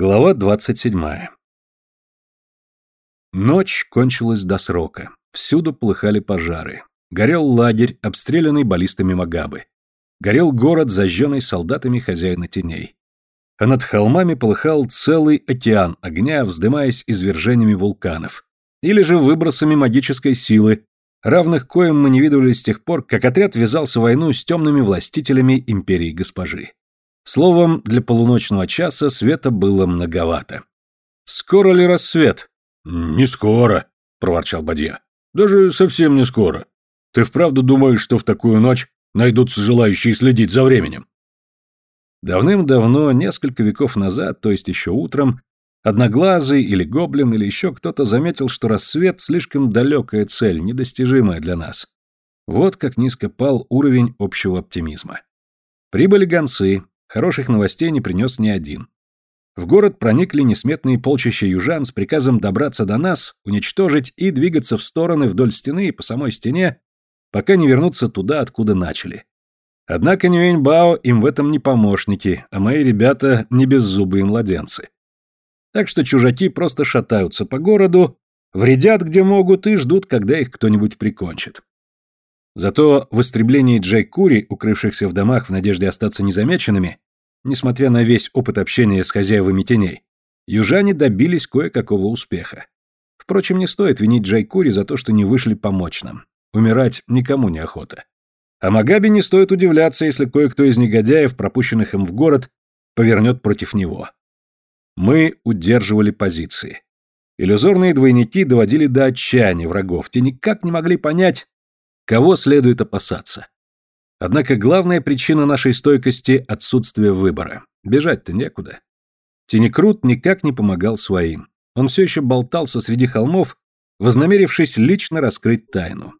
Глава двадцать седьмая. Ночь кончилась до срока. Всюду полыхали пожары. Горел лагерь, обстрелянный баллистами Магабы. Горел город, зажженный солдатами хозяина теней. А над холмами полыхал целый океан огня, вздымаясь извержениями вулканов. Или же выбросами магической силы, равных коим мы не видывали с тех пор, как отряд ввязался в войну с темными властителями империи госпожи. Словом, для полуночного часа света было многовато. «Скоро ли рассвет?» «Не скоро», — проворчал Бадья. «Даже совсем не скоро. Ты вправду думаешь, что в такую ночь найдутся желающие следить за временем?» Давным-давно, несколько веков назад, то есть еще утром, Одноглазый или гоблин или еще кто-то заметил, что рассвет слишком далекая цель, недостижимая для нас. Вот как низко пал уровень общего оптимизма. Прибыли гонцы, хороших новостей не принес ни один. В город проникли несметные полчища южан с приказом добраться до нас, уничтожить и двигаться в стороны вдоль стены и по самой стене, пока не вернутся туда, откуда начали. Однако Нюэньбао им в этом не помощники, а мои ребята не беззубые младенцы. Так что чужаки просто шатаются по городу, вредят где могут и ждут, когда их кто-нибудь прикончит. Зато в истреблении Джей-Кури, укрывшихся в домах в надежде остаться незамеченными, несмотря на весь опыт общения с хозяевами теней, южане добились кое-какого успеха. Впрочем, не стоит винить Джей-Кури за то, что не вышли помочь нам. Умирать никому не охота. А Магаби не стоит удивляться, если кое-кто из негодяев, пропущенных им в город, повернет против него. Мы удерживали позиции. Иллюзорные двойники доводили до отчаяния врагов, те никак не могли понять, кого следует опасаться. Однако главная причина нашей стойкости – отсутствие выбора. Бежать-то некуда. Тенекрут никак не помогал своим. Он все еще болтался среди холмов, вознамерившись лично раскрыть тайну.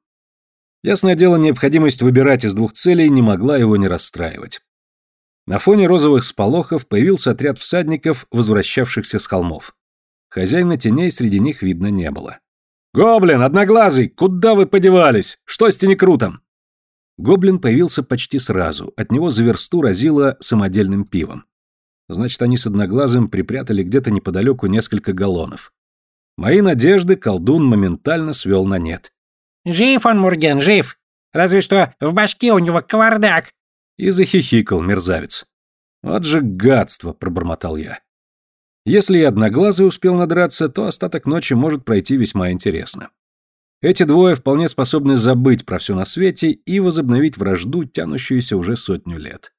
Ясное дело, необходимость выбирать из двух целей не могла его не расстраивать. На фоне розовых сполохов появился отряд всадников, возвращавшихся с холмов. Хозяина теней среди них видно не было. «Гоблин, одноглазый, куда вы подевались? Что с тенекрутом?» Гоблин появился почти сразу, от него за версту разило самодельным пивом. Значит, они с одноглазым припрятали где-то неподалеку несколько галлонов. Мои надежды колдун моментально свел на нет. «Жив он, Мурген, жив! Разве что в башке у него кавардак!» И захихикал мерзавец. «Вот же гадство!» — пробормотал я. Если и Одноглазый успел надраться, то остаток ночи может пройти весьма интересно. Эти двое вполне способны забыть про все на свете и возобновить вражду, тянущуюся уже сотню лет.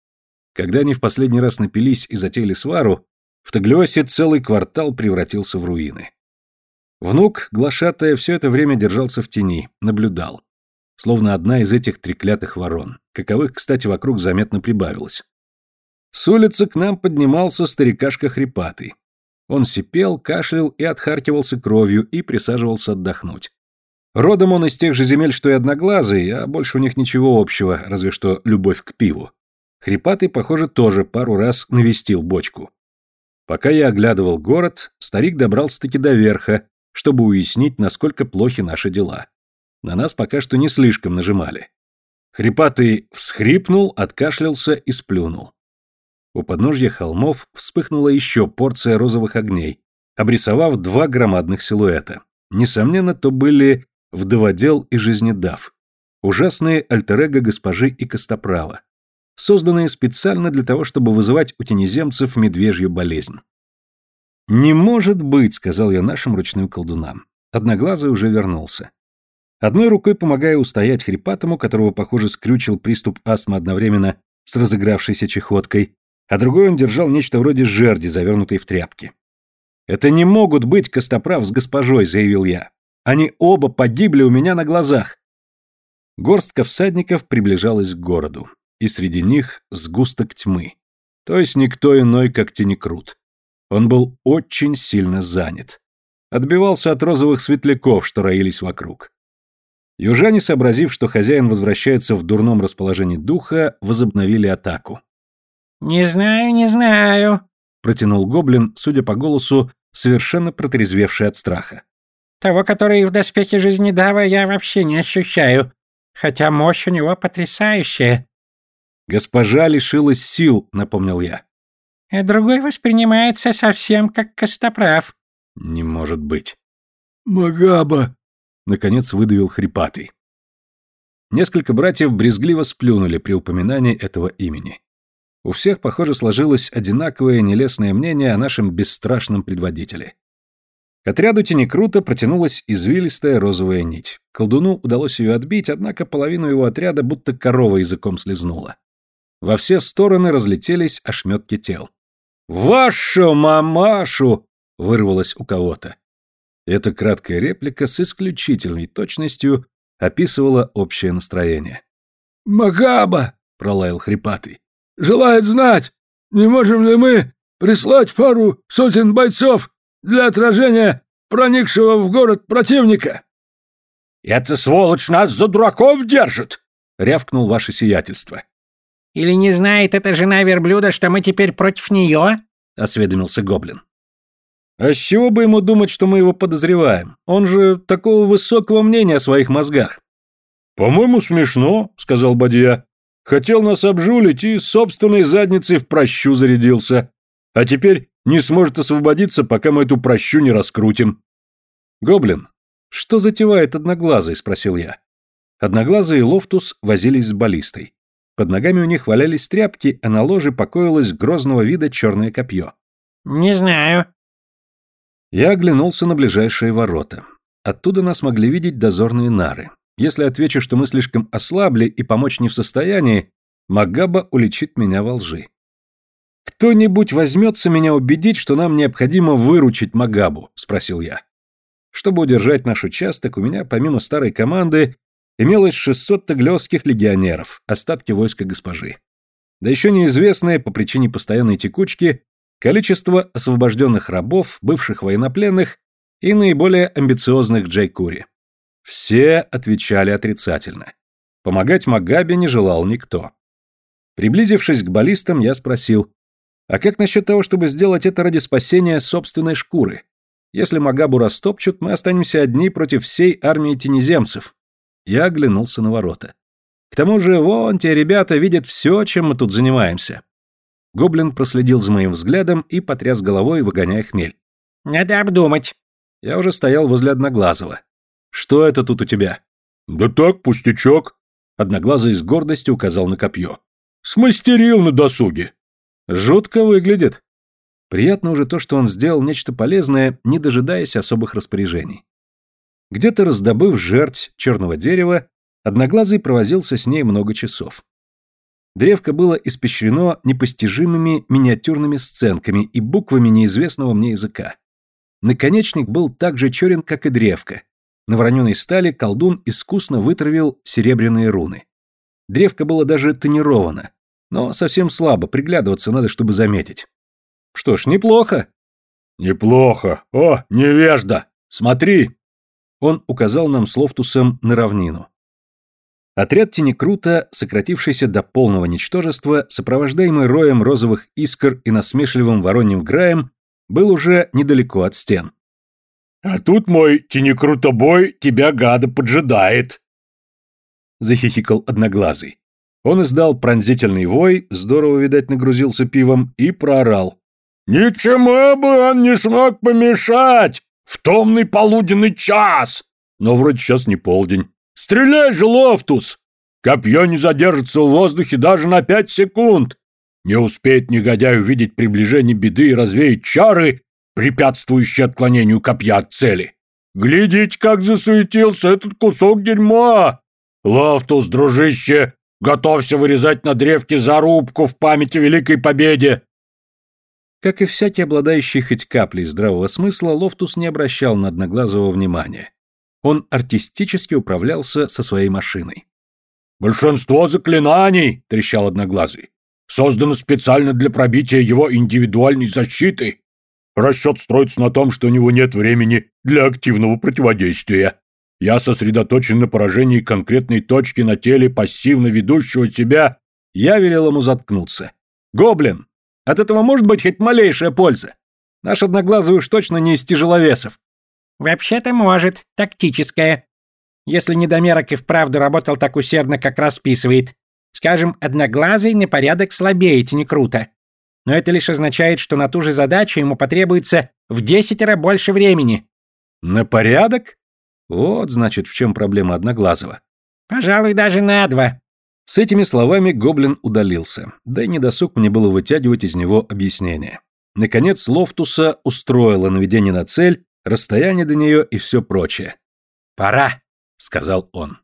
Когда они в последний раз напились и затеяли свару, в Таглиосе целый квартал превратился в руины. Внук, глашатая, все это время держался в тени, наблюдал словно одна из этих треклятых ворон, каковых, кстати, вокруг заметно прибавилось. С улицы к нам поднимался старикашка хрипатый. Он сипел, кашлял и отхаркивался кровью и присаживался отдохнуть. Родом он из тех же земель, что и одноглазый, а больше у них ничего общего, разве что любовь к пиву. Хрипатый, похоже, тоже пару раз навестил бочку. Пока я оглядывал город, старик добрался-таки до верха, чтобы уяснить, насколько плохи наши дела. На нас пока что не слишком нажимали. Хрипатый всхрипнул, откашлялся и сплюнул. У подножья холмов вспыхнула еще порция розовых огней, обрисовав два громадных силуэта. Несомненно, то были вдоводел и жизнедав. Ужасные альтер госпожи и Костоправа, созданные специально для того, чтобы вызывать у тенеземцев медвежью болезнь. «Не может быть», — сказал я нашим ручным колдунам. Одноглазый уже вернулся. Одной рукой помогая устоять хрипатому, которого, похоже, скрючил приступ астмы одновременно с разыгравшейся чехоткой, а другой он держал нечто вроде жерди, завернутой в тряпки. «Это не могут быть Костоправ с госпожой», — заявил я. «Они оба погибли у меня на глазах». Горстка всадников приближалась к городу, и среди них сгусток тьмы. То есть никто иной, как Тенекрут. Он был очень сильно занят. Отбивался от розовых светляков, что роились вокруг. Южане, сообразив, что хозяин возвращается в дурном расположении духа, возобновили атаку. «Не знаю, не знаю», — протянул гоблин, судя по голосу, совершенно протрезвевший от страха. «Того, который в доспехе жизнедава, я вообще не ощущаю, хотя мощь у него потрясающая». «Госпожа лишилась сил», — напомнил я. а другой воспринимается совсем как костоправ». «Не может быть». «Магаба!» — наконец выдавил хрипатый. Несколько братьев брезгливо сплюнули при упоминании этого имени. У всех, похоже, сложилось одинаковое нелестное мнение о нашем бесстрашном предводителе. Отряду Тенекрута протянулась извилистая розовая нить. Колдуну удалось ее отбить, однако половину его отряда будто корова языком слезнула. Во все стороны разлетелись ошметки тел. «Вашу мамашу!» — вырвалось у кого-то. Эта краткая реплика с исключительной точностью описывала общее настроение. «Магаба!» — пролаял хрипатый. «Желает знать, не можем ли мы прислать пару сотен бойцов для отражения проникшего в город противника?» «Это сволочь нас за дураков держит!» — рявкнул ваше сиятельство. «Или не знает эта жена верблюда, что мы теперь против нее?» — осведомился гоблин. А с чего бы ему думать, что мы его подозреваем? Он же такого высокого мнения о своих мозгах. По-моему, смешно, сказал Бадья. Хотел нас обжулить и собственной задницей в пращу зарядился. А теперь не сможет освободиться, пока мы эту пращу не раскрутим. Гоблин, что затевает Одноглазый, спросил я. Одноглазый и Лофтус возились с баллистой. Под ногами у них валялись тряпки, а на ложе покоилось грозного вида черное копье. «Не знаю», я оглянулся на ближайшие ворота. Оттуда нас могли видеть дозорные нары. Если отвечу, что мы слишком ослабли и помочь не в состоянии, Магаба уличит меня во лжи. «Кто-нибудь возьмется меня убедить, что нам необходимо выручить Магабу?» – спросил я. Чтобы удержать наш участок, у меня, помимо старой команды, имелось 600 таглёских легионеров, остатки войска госпожи. Да еще неизвестные, по причине постоянной текучки, количество освобожденных рабов, бывших военнопленных и наиболее амбициозных Джейкури. Все отвечали отрицательно. Помогать Магабе не желал никто. Приблизившись к баллистам, я спросил, а как насчет того, чтобы сделать это ради спасения собственной шкуры? Если Магабу растопчут, мы останемся одни против всей армии тенеземцев. Я оглянулся на ворота. К тому же, вон те ребята видят все, чем мы тут занимаемся. Гоблин проследил за моим взглядом и потряс головой, выгоняя хмель. «Надо обдумать». Я уже стоял возле Одноглазого. «Что это тут у тебя?» «Да так, пустячок». Одноглазый с гордостью указал на копье. «Смастерил на досуге». «Жутко выглядит». Приятно уже то, что он сделал нечто полезное, не дожидаясь особых распоряжений. Где-то раздобыв жерть черного дерева, Одноглазый провозился с ней много часов. Древко было испещрено непостижимыми миниатюрными сценками и буквами неизвестного мне языка. Наконечник был так же черен, как и древко. На вороненой стали колдун искусно вытравил серебряные руны. Древко было даже тонировано, но совсем слабо, приглядываться надо, чтобы заметить. Что ж, неплохо. Неплохо. О, невежда! Смотри! Он указал нам с Лофтусом на равнину. Отряд Тенекрута, сократившийся до полного ничтожества, сопровождаемый роем розовых искр и насмешливым вороньим граем, был уже недалеко от стен. «А тут мой Тенекрутобой тебя, гада, поджидает!» Захихикал Одноглазый. Он издал пронзительный вой, здорово, видать, нагрузился пивом, и проорал. «Ничему бы он не смог помешать! В томный полуденный час!» Но вроде сейчас не полдень. Стреляй же, Лофтус! Копье не задержится в воздухе даже на пять секунд. Не успеет негодяй увидеть приближение беды и развеять чары, препятствующие отклонению копья от цели. Глядите, как засуетился этот кусок дерьма! Лофтус, дружище, готовься вырезать на древке зарубку в память о Великой Победе. Как и всякий обладающий хоть каплей здравого смысла, Лофтус не обращал на одноглазого внимания. Он артистически управлялся со своей машиной. «Большинство заклинаний», — трещал Одноглазый, — «создано специально для пробития его индивидуальной защиты. Расчет строится на том, что у него нет времени для активного противодействия. Я сосредоточен на поражении конкретной точки на теле пассивно ведущего тебя». Я велел ему заткнуться. «Гоблин! От этого может быть хоть малейшая польза. Наш Одноглазый уж точно не из тяжеловесов. «Вообще-то может. Тактическое. Если недомерок и вправду работал так усердно, как расписывает. Скажем, одноглазый на порядок слабее, не круто. Но это лишь означает, что на ту же задачу ему потребуется в десятеро больше времени. На порядок? Вот, значит, в чем проблема Одноглазого. Пожалуй, даже на два. С этими словами гоблин удалился, да и недосуг мне было вытягивать из него объяснение. Наконец Лофтуса устроило наведение на цель, расстояние до нее и все прочее. «Пора», — сказал он.